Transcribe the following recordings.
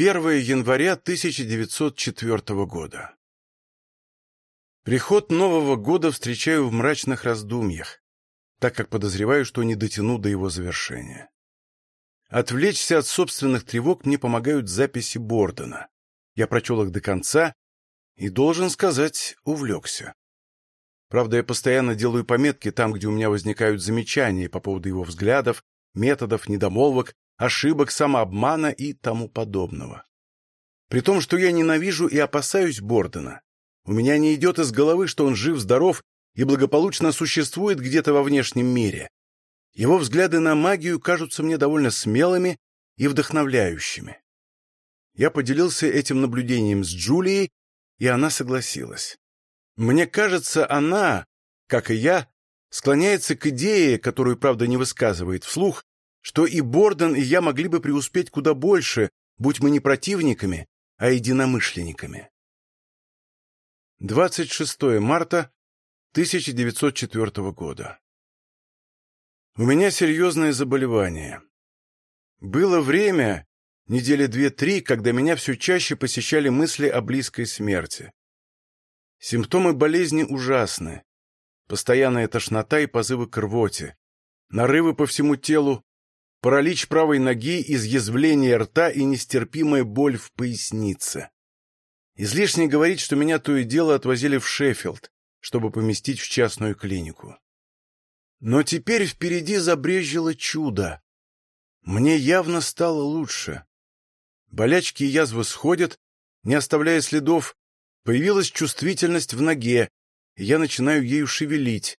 1 января 1904 года. Приход Нового года встречаю в мрачных раздумьях, так как подозреваю, что не дотяну до его завершения. Отвлечься от собственных тревог мне помогают записи Бордена. Я прочел их до конца и, должен сказать, увлекся. Правда, я постоянно делаю пометки там, где у меня возникают замечания по поводу его взглядов, методов, недомолвок, ошибок, самообмана и тому подобного. При том, что я ненавижу и опасаюсь Бордена, у меня не идет из головы, что он жив-здоров и благополучно существует где-то во внешнем мире. Его взгляды на магию кажутся мне довольно смелыми и вдохновляющими. Я поделился этим наблюдением с Джулией, и она согласилась. Мне кажется, она, как и я, склоняется к идее, которую, правда, не высказывает вслух, что и Борден, и я могли бы преуспеть куда больше, будь мы не противниками, а единомышленниками. 26 марта 1904 года. У меня серьезное заболевание. Было время, недели две-три, когда меня все чаще посещали мысли о близкой смерти. Симптомы болезни ужасны. Постоянная тошнота и позывы к рвоте, нарывы по всему телу, паралич правой ноги, изъязвление рта и нестерпимая боль в пояснице. Излишне говорить, что меня то и дело отвозили в Шеффилд, чтобы поместить в частную клинику. Но теперь впереди забрежило чудо. Мне явно стало лучше. Болячки и язвы сходят, не оставляя следов, появилась чувствительность в ноге, и я начинаю ею шевелить.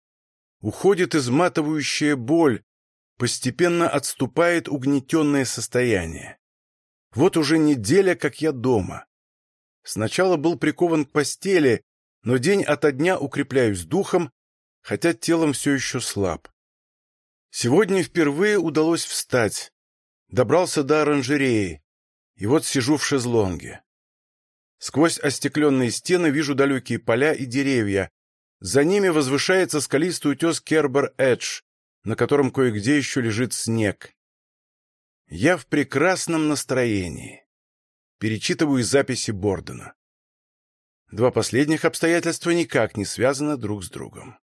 Уходит изматывающая боль, постепенно отступает угнетенное состояние. Вот уже неделя, как я дома. Сначала был прикован к постели, но день ото дня укрепляюсь духом, хотя телом все еще слаб. Сегодня впервые удалось встать. Добрался до оранжереи, и вот сижу в шезлонге. Сквозь остекленные стены вижу далекие поля и деревья. За ними возвышается скалистый утес Кербер-Эдж, на котором кое-где еще лежит снег. Я в прекрасном настроении. Перечитываю записи Бордена. Два последних обстоятельства никак не связаны друг с другом.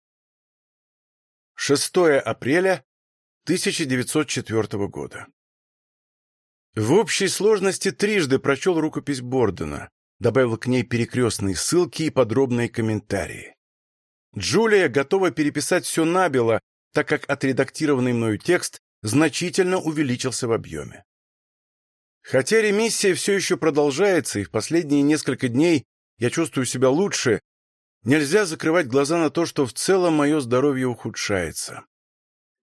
6 апреля 1904 года. В общей сложности трижды прочел рукопись Бордена, добавил к ней перекрестные ссылки и подробные комментарии. Джулия готова переписать все набело, так как отредактированный мною текст значительно увеличился в объеме. Хотя ремиссия все еще продолжается, и в последние несколько дней я чувствую себя лучше, нельзя закрывать глаза на то, что в целом мое здоровье ухудшается.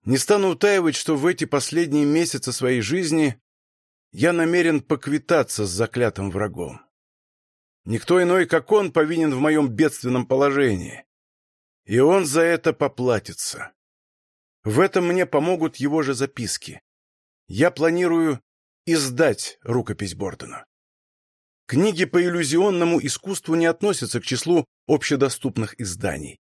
Не стану утаивать, что в эти последние месяцы своей жизни я намерен поквитаться с заклятым врагом. Никто иной, как он, повинен в моем бедственном положении. И он за это поплатится. В этом мне помогут его же записки. Я планирую издать рукопись Бордена. Книги по иллюзионному искусству не относятся к числу общедоступных изданий.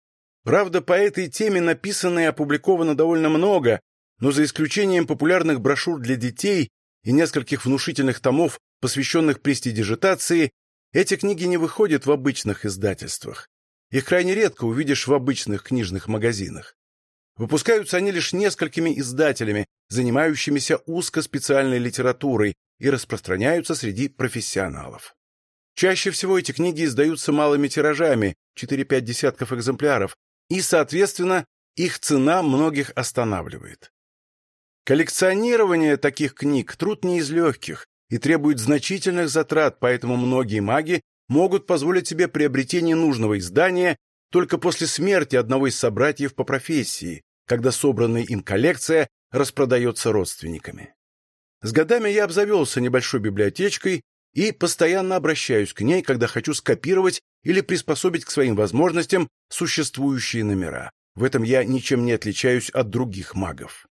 Правда, по этой теме написано и опубликовано довольно много, но за исключением популярных брошюр для детей и нескольких внушительных томов, посвященных престидижитации, эти книги не выходят в обычных издательствах. Их крайне редко увидишь в обычных книжных магазинах. Выпускаются они лишь несколькими издателями, занимающимися узкоспециальной литературой, и распространяются среди профессионалов. Чаще всего эти книги издаются малыми тиражами, 4-5 десятков экземпляров, и, соответственно, их цена многих останавливает. Коллекционирование таких книг – труд не из легких и требует значительных затрат, поэтому многие маги могут позволить себе приобретение нужного издания только после смерти одного из собратьев по профессии, когда собранная им коллекция распродается родственниками. С годами я обзавелся небольшой библиотечкой и постоянно обращаюсь к ней, когда хочу скопировать или приспособить к своим возможностям существующие номера. В этом я ничем не отличаюсь от других магов.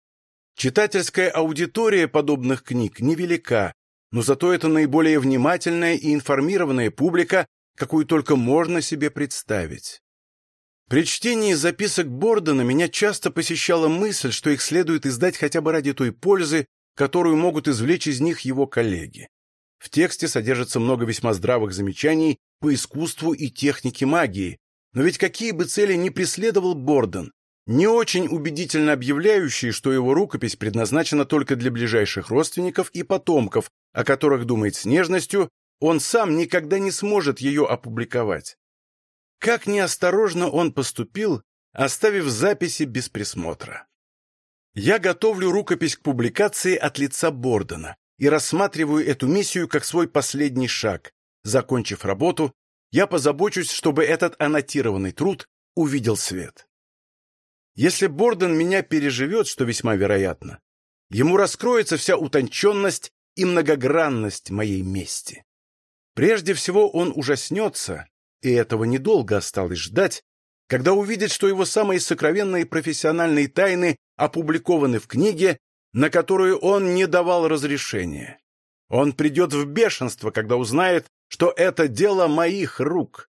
Читательская аудитория подобных книг невелика, но зато это наиболее внимательная и информированная публика, какую только можно себе представить. При чтении записок Бордена меня часто посещала мысль, что их следует издать хотя бы ради той пользы, которую могут извлечь из них его коллеги. в тексте содержится много весьма здравых замечаний по искусству и технике магии, но ведь какие бы цели ни преследовал Борден, не очень убедительно объявляющие, что его рукопись предназначена только для ближайших родственников и потомков, о которых думает с нежностью, он сам никогда не сможет ее опубликовать. Как неосторожно он поступил, оставив записи без присмотра. Я готовлю рукопись к публикации от лица Бордена и рассматриваю эту миссию как свой последний шаг. Закончив работу, я позабочусь, чтобы этот аннотированный труд увидел свет. Если Борден меня переживет, что весьма вероятно, ему раскроется вся утонченность и многогранность моей мести. Прежде всего он ужаснется, и этого недолго осталось ждать, когда увидит, что его самые сокровенные профессиональные тайны опубликованы в книге, на которую он не давал разрешения. Он придет в бешенство, когда узнает, что это дело моих рук.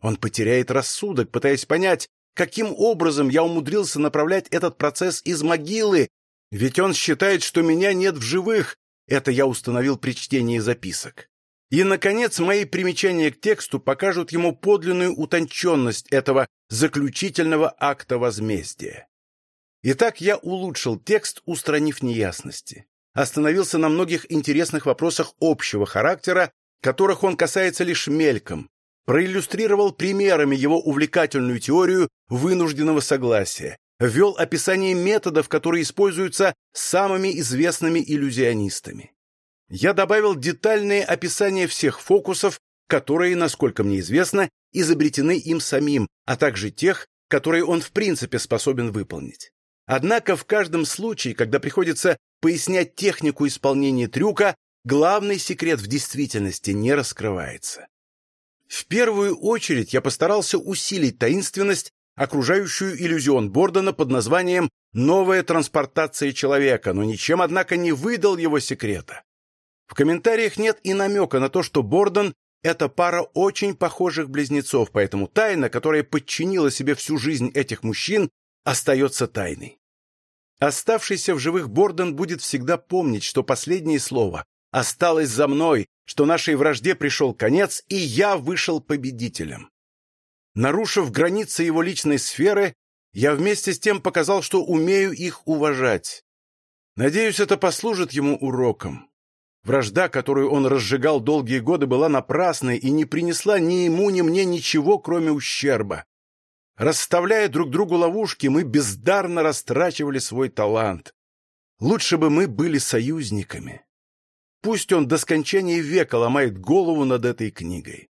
Он потеряет рассудок, пытаясь понять, каким образом я умудрился направлять этот процесс из могилы, ведь он считает, что меня нет в живых. Это я установил при чтении записок. И, наконец, мои примечания к тексту покажут ему подлинную утонченность этого заключительного акта возмездия. Итак, я улучшил текст, устранив неясности. Остановился на многих интересных вопросах общего характера, которых он касается лишь мельком. Проиллюстрировал примерами его увлекательную теорию вынужденного согласия. Ввел описание методов, которые используются самыми известными иллюзионистами я добавил детальные описания всех фокусов, которые, насколько мне известно, изобретены им самим, а также тех, которые он в принципе способен выполнить. Однако в каждом случае, когда приходится пояснять технику исполнения трюка, главный секрет в действительности не раскрывается. В первую очередь я постарался усилить таинственность, окружающую иллюзион Бордона под названием «Новая транспортация человека», но ничем, однако, не выдал его секрета. В комментариях нет и намека на то, что Бордон — это пара очень похожих близнецов, поэтому тайна, которая подчинила себе всю жизнь этих мужчин, остается тайной. Оставшийся в живых Бордон будет всегда помнить, что последнее слово осталось за мной, что нашей вражде пришел конец, и я вышел победителем. Нарушив границы его личной сферы, я вместе с тем показал, что умею их уважать. Надеюсь, это послужит ему уроком. Вражда, которую он разжигал долгие годы, была напрасной и не принесла ни ему, ни мне ничего, кроме ущерба. Расставляя друг другу ловушки, мы бездарно растрачивали свой талант. Лучше бы мы были союзниками. Пусть он до скончания века ломает голову над этой книгой.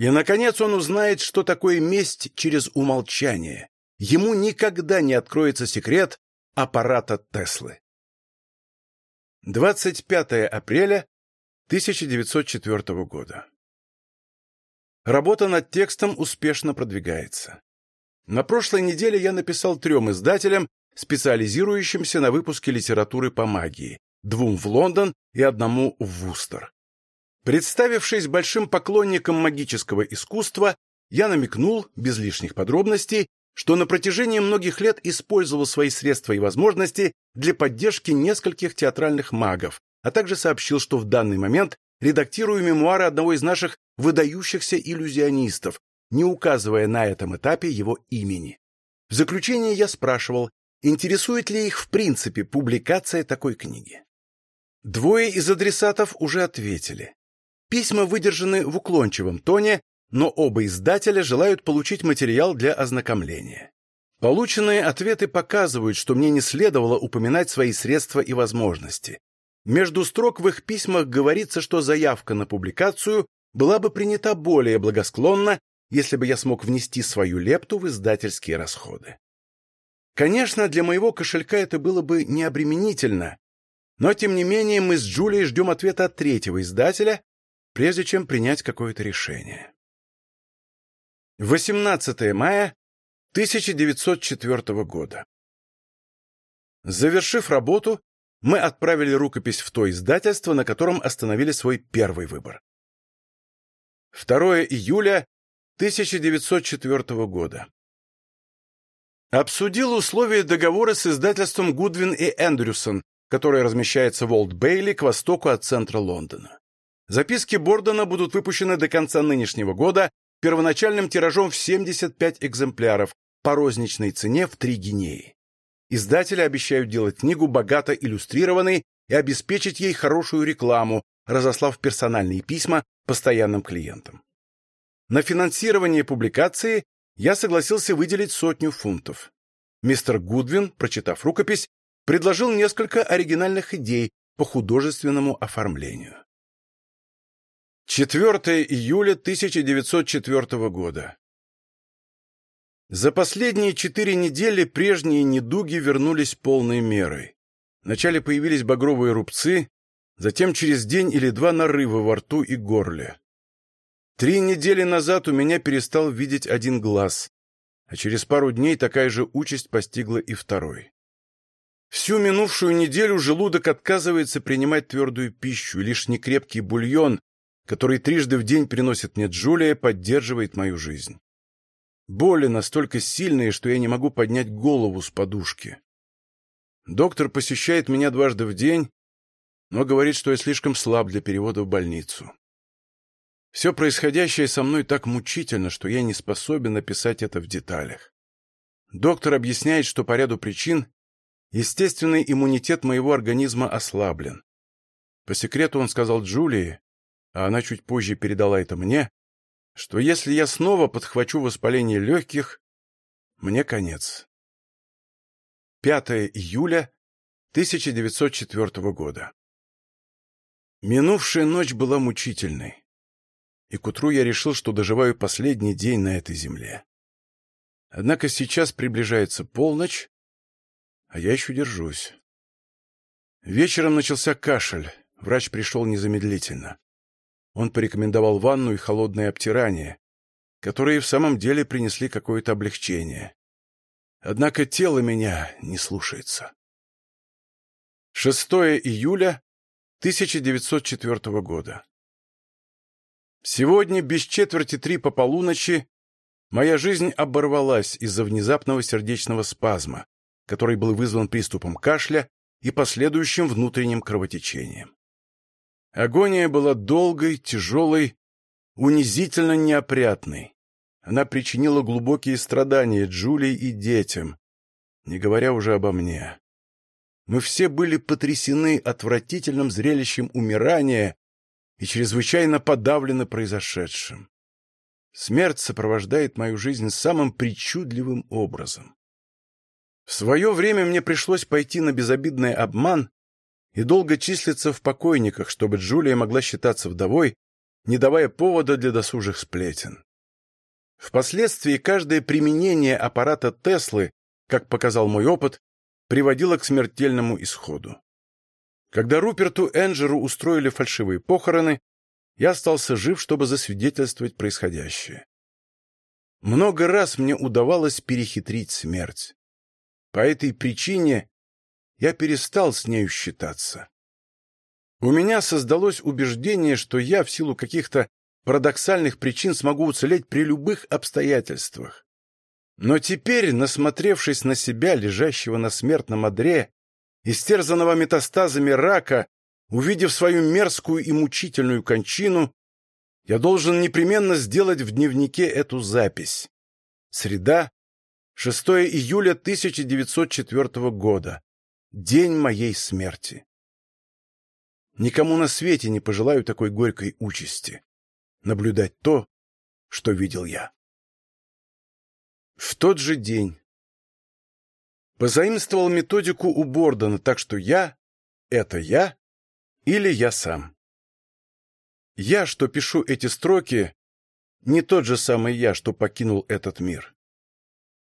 И, наконец, он узнает, что такое месть через умолчание. Ему никогда не откроется секрет аппарата Теслы. 25 апреля 1904 года. Работа над текстом успешно продвигается. На прошлой неделе я написал трем издателям, специализирующимся на выпуске литературы по магии, двум в Лондон и одному в Вустер. Представившись большим поклонником магического искусства, я намекнул, без лишних подробностей, что на протяжении многих лет использовал свои средства и возможности для поддержки нескольких театральных магов, а также сообщил, что в данный момент редактирую мемуары одного из наших выдающихся иллюзионистов, не указывая на этом этапе его имени. В заключение я спрашивал, интересует ли их в принципе публикация такой книги. Двое из адресатов уже ответили. Письма выдержаны в уклончивом тоне но оба издателя желают получить материал для ознакомления. Полученные ответы показывают, что мне не следовало упоминать свои средства и возможности. Между строк в их письмах говорится, что заявка на публикацию была бы принята более благосклонно, если бы я смог внести свою лепту в издательские расходы. Конечно, для моего кошелька это было бы необременительно, но тем не менее мы с Джулией ждем ответа от третьего издателя, прежде чем принять какое-то решение. 18 мая 1904 года. Завершив работу, мы отправили рукопись в то издательство, на котором остановили свой первый выбор. 2 июля 1904 года. Обсудил условия договора с издательством Гудвин и Эндрюсон, которое размещается в Олд-Бейли к востоку от центра Лондона. Записки Бордона будут выпущены до конца нынешнего года первоначальным тиражом в 75 экземпляров по розничной цене в 3 гинеи. Издатели обещают делать книгу богато иллюстрированной и обеспечить ей хорошую рекламу, разослав персональные письма постоянным клиентам. На финансирование публикации я согласился выделить сотню фунтов. Мистер Гудвин, прочитав рукопись, предложил несколько оригинальных идей по художественному оформлению. 4 июля 1904 года. За последние четыре недели прежние недуги вернулись полной мерой. Вначале появились багровые рубцы, затем через день или два нарывы во рту и горле. Три недели назад у меня перестал видеть один глаз, а через пару дней такая же участь постигла и второй. Всю минувшую неделю желудок отказывается принимать твердую пищу, лишь некрепкий бульон, который трижды в день приносит мне Джулия, поддерживает мою жизнь. Боли настолько сильные, что я не могу поднять голову с подушки. Доктор посещает меня дважды в день, но говорит, что я слишком слаб для перевода в больницу. Все происходящее со мной так мучительно, что я не способен описать это в деталях. Доктор объясняет, что по ряду причин естественный иммунитет моего организма ослаблен. По секрету он сказал Джулии, а она чуть позже передала это мне, что если я снова подхвачу воспаление легких, мне конец. 5 июля 1904 года. Минувшая ночь была мучительной, и к утру я решил, что доживаю последний день на этой земле. Однако сейчас приближается полночь, а я еще держусь. Вечером начался кашель, врач пришел незамедлительно. Он порекомендовал ванну и холодное обтирание, которые в самом деле принесли какое-то облегчение. Однако тело меня не слушается. 6 июля 1904 года. Сегодня, без четверти три по полуночи, моя жизнь оборвалась из-за внезапного сердечного спазма, который был вызван приступом кашля и последующим внутренним кровотечением. Агония была долгой, тяжелой, унизительно неопрятной. Она причинила глубокие страдания Джулии и детям, не говоря уже обо мне. Мы все были потрясены отвратительным зрелищем умирания и чрезвычайно подавлены произошедшим. Смерть сопровождает мою жизнь самым причудливым образом. В свое время мне пришлось пойти на безобидный обман и долго числиться в покойниках, чтобы Джулия могла считаться вдовой, не давая повода для досужих сплетен. Впоследствии каждое применение аппарата Теслы, как показал мой опыт, приводило к смертельному исходу. Когда Руперту Энджеру устроили фальшивые похороны, я остался жив, чтобы засвидетельствовать происходящее. Много раз мне удавалось перехитрить смерть. По этой причине я перестал с нею считаться. У меня создалось убеждение, что я в силу каких-то парадоксальных причин смогу уцелеть при любых обстоятельствах. Но теперь, насмотревшись на себя, лежащего на смертном одре, истерзанного метастазами рака, увидев свою мерзкую и мучительную кончину, я должен непременно сделать в дневнике эту запись. Среда, 6 июля 1904 года. День моей смерти. Никому на свете не пожелаю такой горькой участи. Наблюдать то, что видел я. В тот же день позаимствовал методику у Бордона, так что я — это я или я сам. Я, что пишу эти строки, не тот же самый я, что покинул этот мир.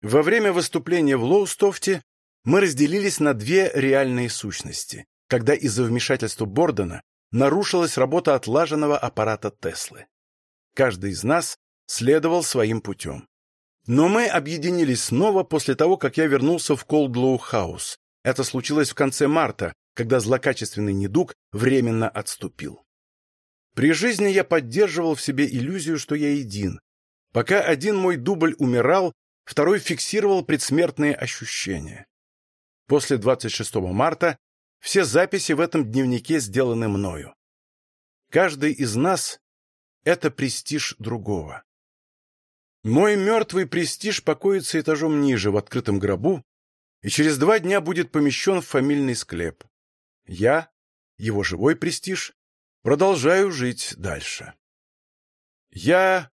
Во время выступления в Лоустофте мы разделились на две реальные сущности, когда из-за вмешательства Бордона нарушилась работа отлаженного аппарата Теслы. Каждый из нас следовал своим путем. Но мы объединились снова после того, как я вернулся в Колдлоу Хаус. Это случилось в конце марта, когда злокачественный недуг временно отступил. При жизни я поддерживал в себе иллюзию, что я един. Пока один мой дубль умирал, второй фиксировал предсмертные ощущения. После 26 марта все записи в этом дневнике сделаны мною. Каждый из нас — это престиж другого. Мой мертвый престиж покоится этажом ниже, в открытом гробу, и через два дня будет помещен в фамильный склеп. Я, его живой престиж, продолжаю жить дальше. Я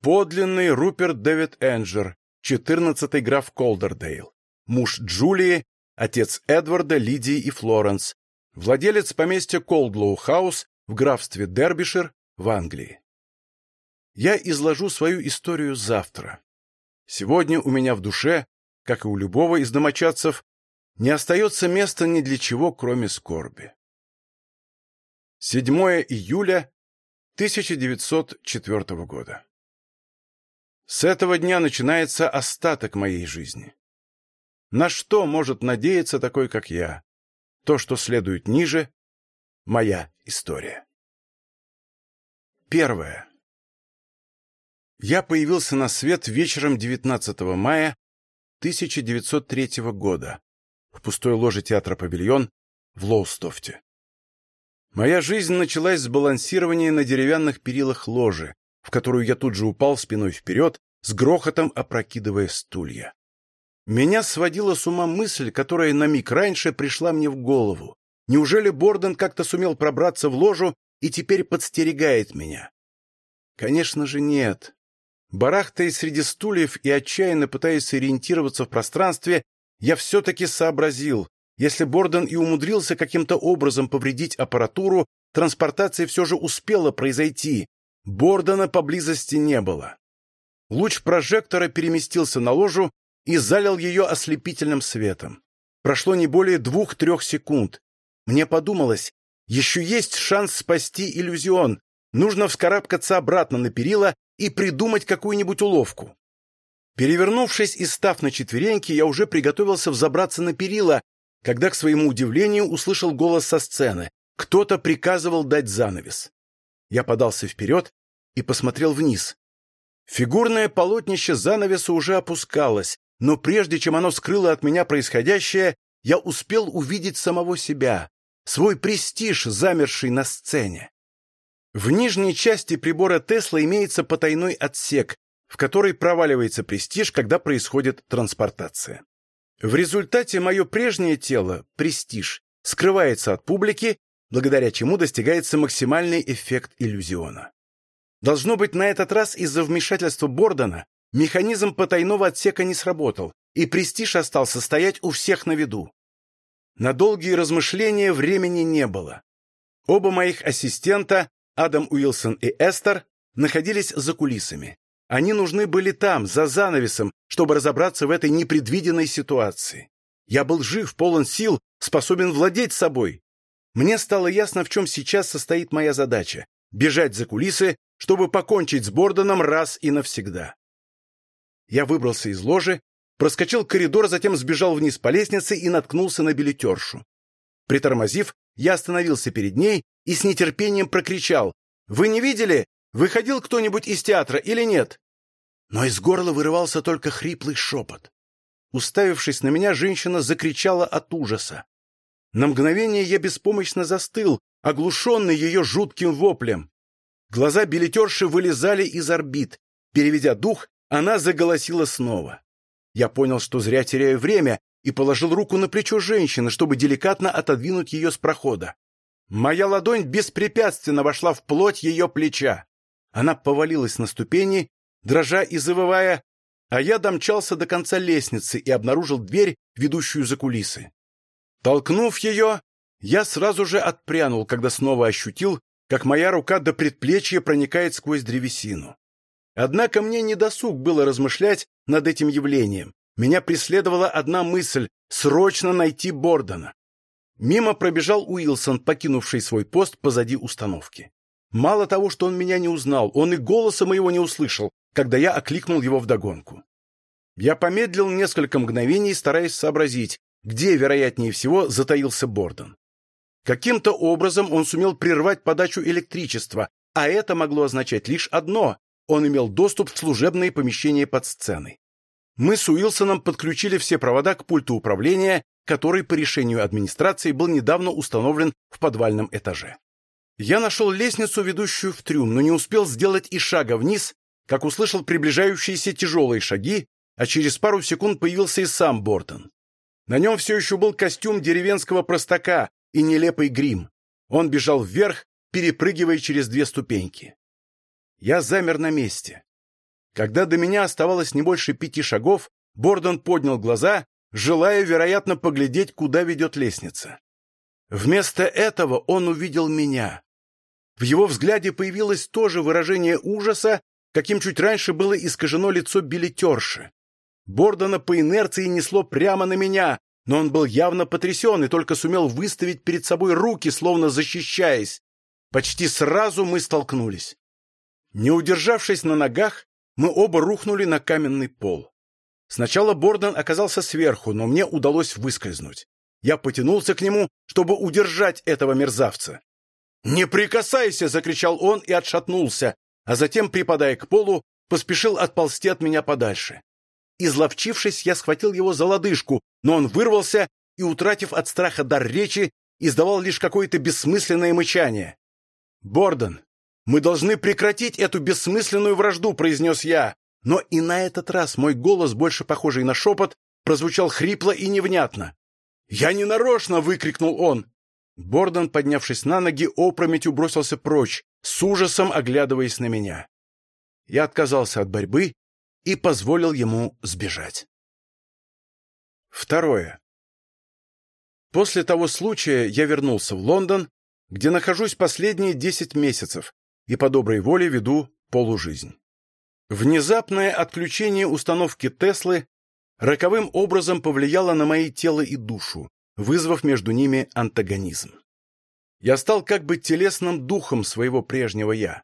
подлинный Руперт Дэвид Энджер, четырнадцатый граф Колдердейл, муж Джулии, отец Эдварда, Лидии и Флоренс, владелец поместья Колдлоу Хаус в графстве Дербишир в Англии. Я изложу свою историю завтра. Сегодня у меня в душе, как и у любого из домочадцев, не остается места ни для чего, кроме скорби. 7 июля 1904 года. С этого дня начинается остаток моей жизни. На что может надеяться такой, как я? То, что следует ниже — моя история. Первое. Я появился на свет вечером 19 мая 1903 года в пустой ложе театра «Павильон» в Лоустофте. Моя жизнь началась с балансирования на деревянных перилах ложи, в которую я тут же упал спиной вперед, с грохотом опрокидывая стулья. Меня сводила с ума мысль, которая на миг раньше пришла мне в голову. Неужели Борден как-то сумел пробраться в ложу и теперь подстерегает меня? Конечно же нет. Барахтаясь среди стульев и отчаянно пытаясь сориентироваться в пространстве, я все-таки сообразил, если Борден и умудрился каким-то образом повредить аппаратуру, транспортация все же успела произойти. Бордена поблизости не было. Луч прожектора переместился на ложу и залил ее ослепительным светом. Прошло не более двух-трех секунд. Мне подумалось, еще есть шанс спасти иллюзион. Нужно вскарабкаться обратно на перила и придумать какую-нибудь уловку. Перевернувшись и став на четвереньки, я уже приготовился взобраться на перила, когда, к своему удивлению, услышал голос со сцены. Кто-то приказывал дать занавес. Я подался вперед и посмотрел вниз. Фигурное полотнище занавеса уже опускалось, но прежде чем оно скрыло от меня происходящее, я успел увидеть самого себя, свой престиж, замерший на сцене. В нижней части прибора Тесла имеется потайной отсек, в который проваливается престиж, когда происходит транспортация. В результате мое прежнее тело, престиж, скрывается от публики, благодаря чему достигается максимальный эффект иллюзиона. Должно быть, на этот раз из-за вмешательства Бордона механизм потайного отсека не сработал, и престиж остался стоять у всех на виду. На долгие размышления времени не было. Оба моих ассистента, Адам Уилсон и Эстер, находились за кулисами. Они нужны были там, за занавесом, чтобы разобраться в этой непредвиденной ситуации. Я был жив, полон сил, способен владеть собой. Мне стало ясно, в чем сейчас состоит моя задача — бежать за кулисы, чтобы покончить с Бордоном раз и навсегда. Я выбрался из ложи, проскочил коридор, затем сбежал вниз по лестнице и наткнулся на билетершу. Притормозив, я остановился перед ней и с нетерпением прокричал. «Вы не видели? Выходил кто-нибудь из театра или нет?» Но из горла вырывался только хриплый шепот. Уставившись на меня, женщина закричала от ужаса. На мгновение я беспомощно застыл, оглушенный ее жутким воплем. Глаза билетерши вылезали из орбит. Переведя дух, она заголосила снова. Я понял, что зря теряю время, и положил руку на плечо женщины, чтобы деликатно отодвинуть ее с прохода. Моя ладонь беспрепятственно вошла в плоть ее плеча. Она повалилась на ступени, дрожа и завывая, а я домчался до конца лестницы и обнаружил дверь, ведущую за кулисы. Толкнув ее, я сразу же отпрянул, когда снова ощутил, как моя рука до предплечья проникает сквозь древесину. Однако мне не досуг было размышлять над этим явлением. Меня преследовала одна мысль — срочно найти Бордона. Мимо пробежал Уилсон, покинувший свой пост позади установки. Мало того, что он меня не узнал, он и голоса моего не услышал, когда я окликнул его вдогонку. Я помедлил несколько мгновений, стараясь сообразить, где, вероятнее всего, затаился Бордон. Каким-то образом он сумел прервать подачу электричества, а это могло означать лишь одно — он имел доступ в служебные помещения под сценой. Мы с Уилсоном подключили все провода к пульту управления, который по решению администрации был недавно установлен в подвальном этаже. Я нашел лестницу, ведущую в трюм, но не успел сделать и шага вниз, как услышал приближающиеся тяжелые шаги, а через пару секунд появился и сам Бортон. На нем все еще был костюм деревенского простака и нелепый грим. Он бежал вверх, перепрыгивая через две ступеньки. Я замер на месте. Когда до меня оставалось не больше пяти шагов, Бордон поднял глаза, желая, вероятно, поглядеть, куда ведет лестница. Вместо этого он увидел меня. В его взгляде появилось то же выражение ужаса, каким чуть раньше было искажено лицо билетерши. Бордона по инерции несло прямо на меня, но он был явно потрясен и только сумел выставить перед собой руки, словно защищаясь. Почти сразу мы столкнулись. Не удержавшись на ногах, мы оба рухнули на каменный пол. Сначала Бордон оказался сверху, но мне удалось выскользнуть. Я потянулся к нему, чтобы удержать этого мерзавца. «Не прикасайся!» — закричал он и отшатнулся, а затем, припадая к полу, поспешил отползти от меня подальше. Изловчившись, я схватил его за лодыжку, но он вырвался и, утратив от страха дар речи, издавал лишь какое-то бессмысленное мычание. «Бордон, мы должны прекратить эту бессмысленную вражду», — произнес я. Но и на этот раз мой голос, больше похожий на шепот, прозвучал хрипло и невнятно. «Я не нарочно!» — выкрикнул он. Бордон, поднявшись на ноги, опрометью бросился прочь, с ужасом оглядываясь на меня. Я отказался от борьбы и позволил ему сбежать. Второе. После того случая я вернулся в Лондон, где нахожусь последние десять месяцев и по доброй воле веду полужизнь. Внезапное отключение установки Теслы роковым образом повлияло на мои тело и душу, вызвав между ними антагонизм. Я стал как бы телесным духом своего прежнего «я».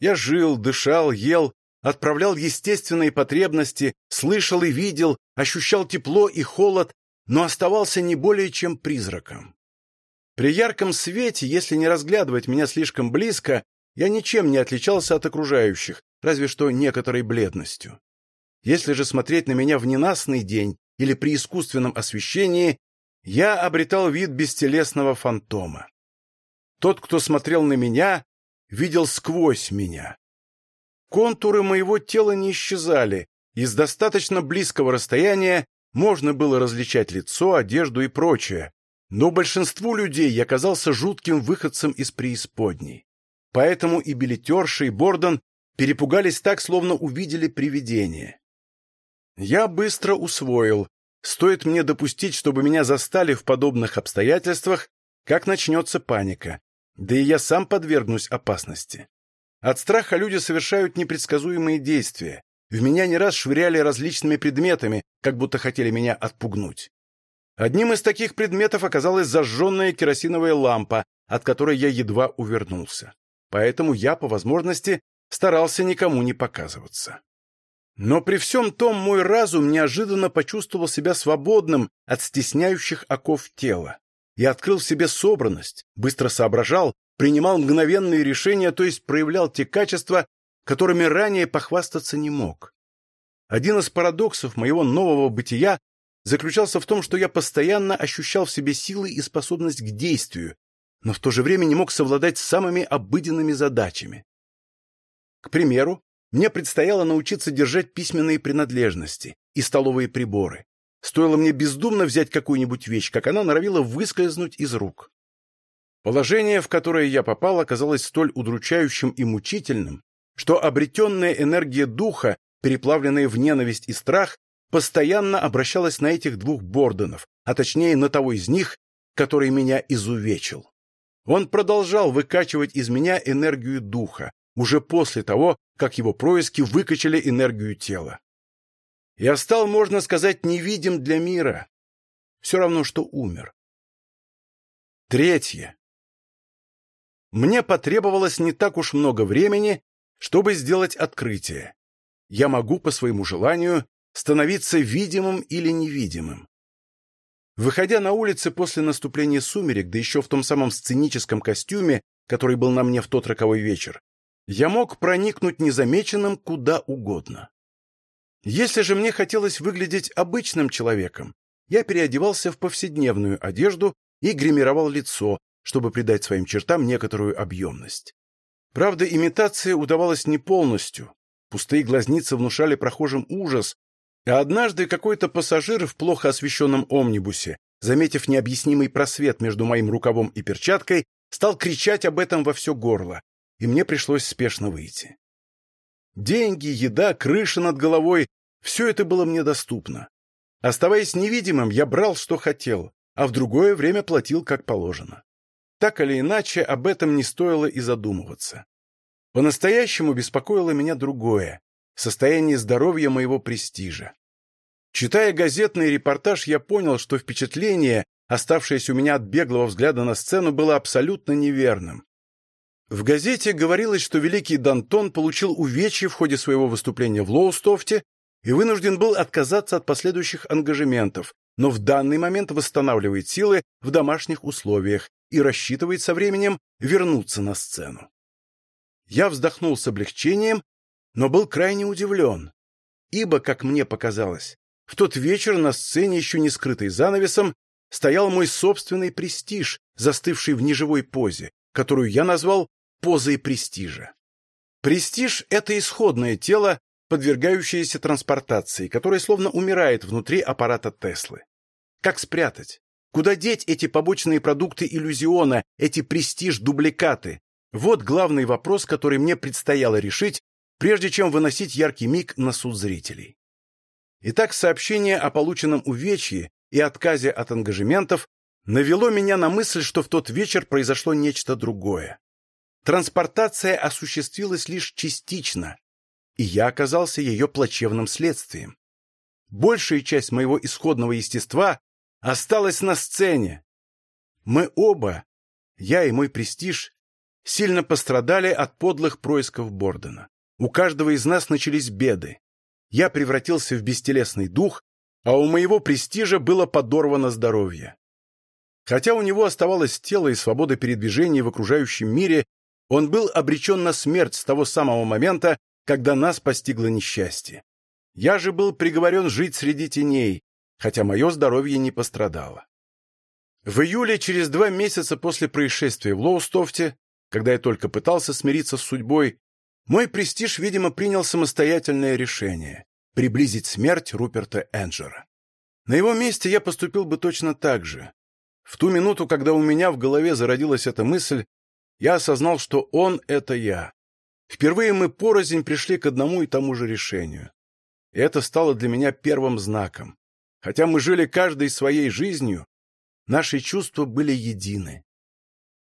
Я жил, дышал, ел, отправлял естественные потребности, слышал и видел, ощущал тепло и холод, но оставался не более чем призраком. При ярком свете, если не разглядывать меня слишком близко, я ничем не отличался от окружающих, разве что некоторой бледностью. Если же смотреть на меня в ненастный день или при искусственном освещении, я обретал вид бестелесного фантома. Тот, кто смотрел на меня, видел сквозь меня. Контуры моего тела не исчезали, и с достаточно близкого расстояния можно было различать лицо, одежду и прочее, но большинству людей я казался жутким выходцем из преисподней. Поэтому и билетерша, и Бордон перепугались так, словно увидели привидение. Я быстро усвоил. Стоит мне допустить, чтобы меня застали в подобных обстоятельствах, как начнется паника. Да и я сам подвергнусь опасности. От страха люди совершают непредсказуемые действия. В меня не раз швыряли различными предметами, как будто хотели меня отпугнуть. Одним из таких предметов оказалась зажженная керосиновая лампа, от которой я едва увернулся. Поэтому я, по возможности, старался никому не показываться. Но при всем том мой разум неожиданно почувствовал себя свободным от стесняющих оков тела. Я открыл в себе собранность, быстро соображал, принимал мгновенные решения, то есть проявлял те качества, которыми ранее похвастаться не мог. Один из парадоксов моего нового бытия заключался в том, что я постоянно ощущал в себе силы и способность к действию, но в то же время не мог совладать с самыми обыденными задачами. К примеру, мне предстояло научиться держать письменные принадлежности и столовые приборы. Стоило мне бездумно взять какую-нибудь вещь, как она норовила выскользнуть из рук. Положение, в которое я попал, оказалось столь удручающим и мучительным, что обретенная энергия духа, переплавленная в ненависть и страх, постоянно обращалась на этих двух Борденов, а точнее на того из них, который меня изувечил. Он продолжал выкачивать из меня энергию духа, уже после того, как его происки выкачали энергию тела. Я стал, можно сказать, невидим для мира. Все равно, что умер. Третье. Мне потребовалось не так уж много времени, чтобы сделать открытие. Я могу по своему желанию становиться видимым или невидимым. Выходя на улицы после наступления сумерек, да еще в том самом сценическом костюме, который был на мне в тот роковой вечер, я мог проникнуть незамеченным куда угодно. Если же мне хотелось выглядеть обычным человеком, я переодевался в повседневную одежду и гримировал лицо, чтобы придать своим чертам некоторую объемность. Правда, имитация удавалась не полностью. Пустые глазницы внушали прохожим ужас, а однажды какой-то пассажир в плохо освещенном омнибусе, заметив необъяснимый просвет между моим рукавом и перчаткой, стал кричать об этом во все горло, и мне пришлось спешно выйти. Деньги, еда, крыша над головой — все это было мне доступно. Оставаясь невидимым, я брал, что хотел, а в другое время платил, как положено. Так или иначе, об этом не стоило и задумываться. По-настоящему беспокоило меня другое — состояние здоровья моего престижа. Читая газетный репортаж, я понял, что впечатление, оставшееся у меня от беглого взгляда на сцену, было абсолютно неверным. В газете говорилось, что великий Дантон получил увечье в ходе своего выступления в Лоустофте и вынужден был отказаться от последующих ангажементов, но в данный момент восстанавливает силы в домашних условиях и рассчитывает со временем вернуться на сцену. Я вздохнул с облегчением, но был крайне удивлен, ибо, как мне показалось, в тот вечер на сцене, еще не скрытой занавесом, стоял мой собственный престиж, застывший в неживой позе, которую я назвал позой престижа. Престиж — это исходное тело, подвергающееся транспортации, которое словно умирает внутри аппарата Теслы. Как спрятать? Куда деть эти побочные продукты иллюзиона, эти престиж-дубликаты? Вот главный вопрос, который мне предстояло решить, прежде чем выносить яркий миг на суд зрителей. Итак, сообщение о полученном увечье и отказе от ангажементов навело меня на мысль, что в тот вечер произошло нечто другое. Транспортация осуществилась лишь частично, и я оказался ее плачевным следствием. Большая часть моего исходного естества осталась на сцене. Мы оба, я и мой престиж, сильно пострадали от подлых происков Бордена. У каждого из нас начались беды. Я превратился в бестелесный дух, а у моего престижа было подорвано здоровье. Хотя у него оставалось тело и свобода передвижения в окружающем мире, он был обречен на смерть с того самого момента, когда нас постигло несчастье. Я же был приговорен жить среди теней, хотя мое здоровье не пострадало. В июле, через два месяца после происшествия в Лоустофте, когда я только пытался смириться с судьбой, мой престиж, видимо, принял самостоятельное решение — приблизить смерть Руперта Энджера. На его месте я поступил бы точно так же. В ту минуту, когда у меня в голове зародилась эта мысль, я осознал, что он — это я. Впервые мы порознь пришли к одному и тому же решению. И это стало для меня первым знаком. Хотя мы жили каждой своей жизнью, наши чувства были едины.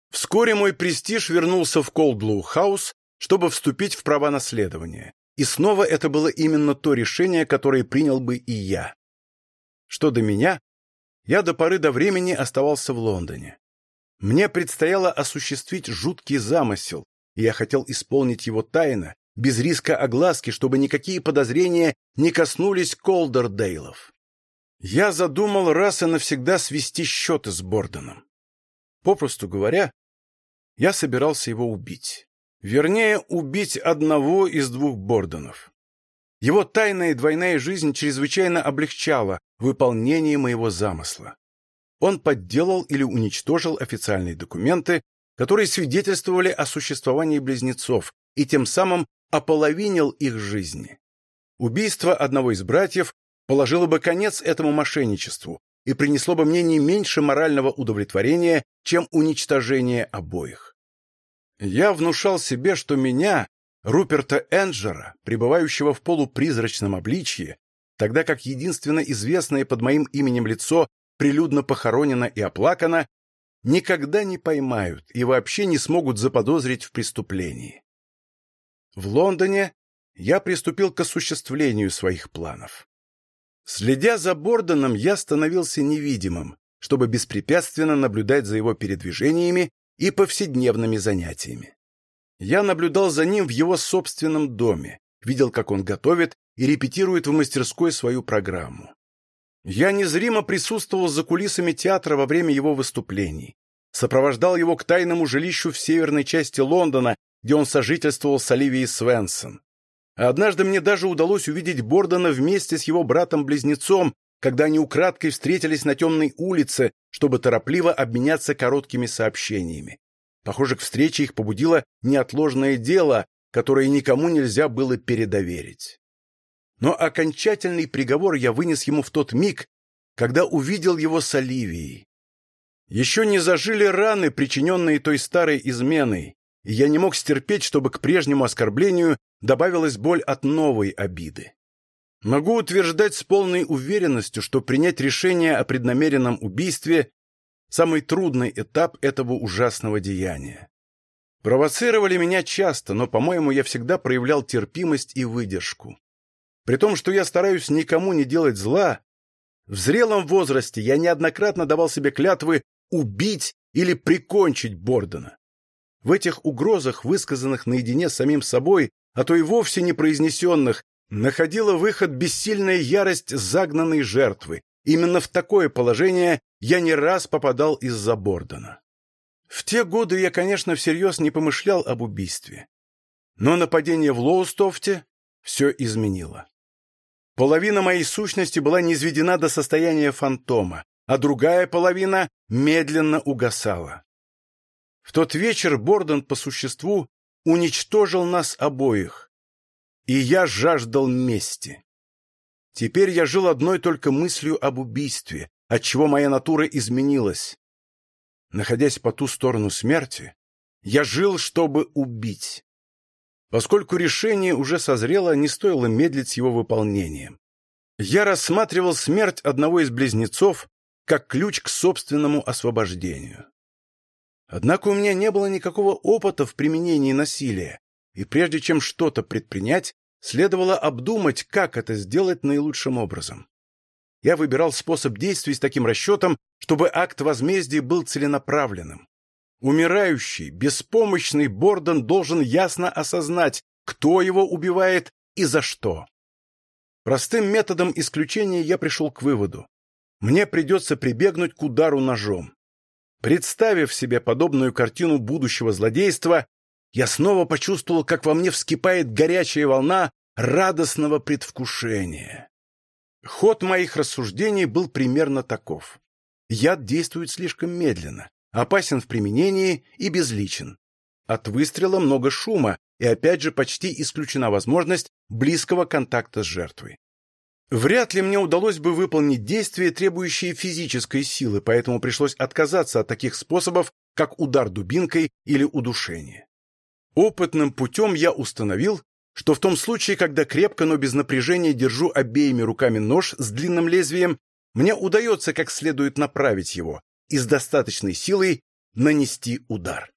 Вскоре мой престиж вернулся в Колдлоу Хаус, чтобы вступить в права наследования. И снова это было именно то решение, которое принял бы и я. Что до меня, я до поры до времени оставался в Лондоне. Мне предстояло осуществить жуткий замысел, и я хотел исполнить его тайно, без риска огласки, чтобы никакие подозрения не коснулись Колдердейлов. Я задумал раз и навсегда свести счеты с Бордоном. Попросту говоря, я собирался его убить. Вернее, убить одного из двух Бордонов. Его тайная двойная жизнь чрезвычайно облегчала выполнение моего замысла. Он подделал или уничтожил официальные документы, которые свидетельствовали о существовании близнецов и тем самым ополовинил их жизни. Убийство одного из братьев положило бы конец этому мошенничеству и принесло бы мне не меньше морального удовлетворения, чем уничтожение обоих. Я внушал себе, что меня, Руперта Энджера, пребывающего в полупризрачном обличье, тогда как единственно известное под моим именем лицо прилюдно похоронено и оплакано, никогда не поймают и вообще не смогут заподозрить в преступлении. В Лондоне я приступил к осуществлению своих планов. Следя за Бордоном, я становился невидимым, чтобы беспрепятственно наблюдать за его передвижениями и повседневными занятиями. Я наблюдал за ним в его собственном доме, видел, как он готовит и репетирует в мастерской свою программу. Я незримо присутствовал за кулисами театра во время его выступлений, сопровождал его к тайному жилищу в северной части Лондона, где он сожительствовал с Оливией Свенсон. Однажды мне даже удалось увидеть Бордона вместе с его братом-близнецом, когда они украдкой встретились на темной улице, чтобы торопливо обменяться короткими сообщениями. Похоже, к встрече их побудило неотложное дело, которое никому нельзя было передоверить. Но окончательный приговор я вынес ему в тот миг, когда увидел его с Оливией. Еще не зажили раны, причиненные той старой изменой, и я не мог стерпеть, чтобы к прежнему оскорблению добавилась боль от новой обиды. Могу утверждать с полной уверенностью, что принять решение о преднамеренном убийстве – самый трудный этап этого ужасного деяния. Провоцировали меня часто, но, по-моему, я всегда проявлял терпимость и выдержку. При том, что я стараюсь никому не делать зла, в зрелом возрасте я неоднократно давал себе клятвы убить или прикончить Бордена. В этих угрозах, высказанных наедине с самим собой, а то и вовсе не произнесенных, находила выход бессильная ярость загнанной жертвы. Именно в такое положение я не раз попадал из-за Бордена. В те годы я, конечно, всерьез не помышлял об убийстве. Но нападение в Лоустофте все изменило. Половина моей сущности была низведена до состояния фантома, а другая половина медленно угасала. В тот вечер Борден по существу уничтожил нас обоих, и я жаждал мести. Теперь я жил одной только мыслью об убийстве, отчего моя натура изменилась. Находясь по ту сторону смерти, я жил, чтобы убить. Поскольку решение уже созрело, не стоило медлить с его выполнением. Я рассматривал смерть одного из близнецов как ключ к собственному освобождению. Однако у меня не было никакого опыта в применении насилия, и прежде чем что-то предпринять, следовало обдумать, как это сделать наилучшим образом. Я выбирал способ действий с таким расчетом, чтобы акт возмездия был целенаправленным. Умирающий, беспомощный Борден должен ясно осознать, кто его убивает и за что. Простым методом исключения я пришел к выводу. Мне придется прибегнуть к удару ножом. Представив себе подобную картину будущего злодейства, я снова почувствовал, как во мне вскипает горячая волна радостного предвкушения. Ход моих рассуждений был примерно таков. Яд действует слишком медленно, опасен в применении и безличен. От выстрела много шума, и опять же почти исключена возможность близкого контакта с жертвой. Вряд ли мне удалось бы выполнить действия, требующие физической силы, поэтому пришлось отказаться от таких способов, как удар дубинкой или удушение. Опытным путем я установил, что в том случае, когда крепко, но без напряжения держу обеими руками нож с длинным лезвием, мне удается как следует направить его и с достаточной силой нанести удар.